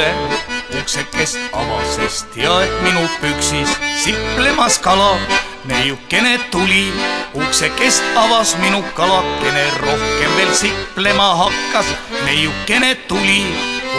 leibikest avas, sest tead minu püksis siplemas kala. neiukene tuli, uksekest avas minu kalakene, rohkem veel siplema hakkas. neiukene tuli,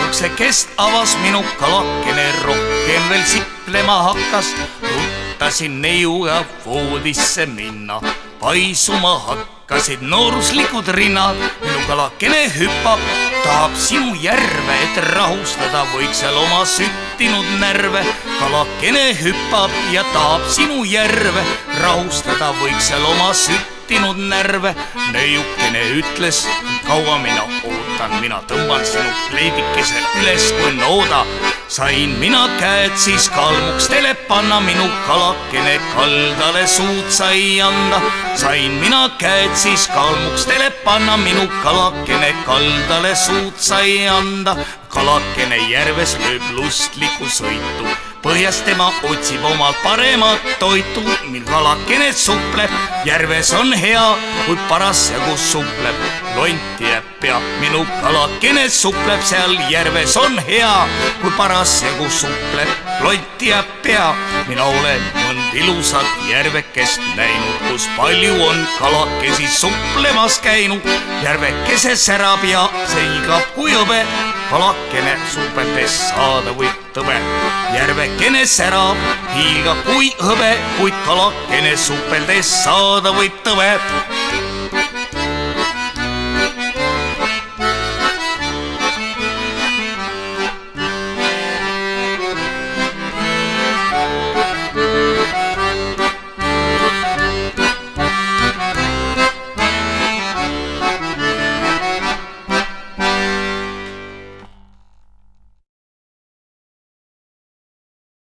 uksekest avas minu kalakene, rohkem veel siplema hakkas. ruttasin neiuga voodisse minna, paisuma hakkasid nooruslikud rinnad, minu kalakene hüppab tahab sinu järve, et rahustada võiks seal oma süttinud närve. kalakene hüppab ja tahab sinu järve, rahustada võiks seal oma süttinud närve. neiukene ütles, kaua mina ootan, mina tõmban sinu leibikese üles kui nooda. Sain mina käed siis kalmukstele panna, minu kalakene kaldale suud sai anda. sain mina käed siis kalmukstele panna, minu kalakene kaldale suud sai anda. Kalakene järves lööb lustlikku sõitu põhjas tema otsib omal paremat toitu, mil kalakene supleb, järves on hea, kui parasjagu supleb. lonti jääb pea, minu kalakene supleb seal järves on hea, kui parasjagu supleb. lonti jääb pea, mina olen mõnd ilusat järvekest näinud, kus palju on kalakesi suplemas käinud. järvekese särab ja seigab kui hõbe, kalakene supeldes saada võib tõbe. järvekene särab, hiilgab kui hõbe, kuid kalakene supeldes saada võib tõbe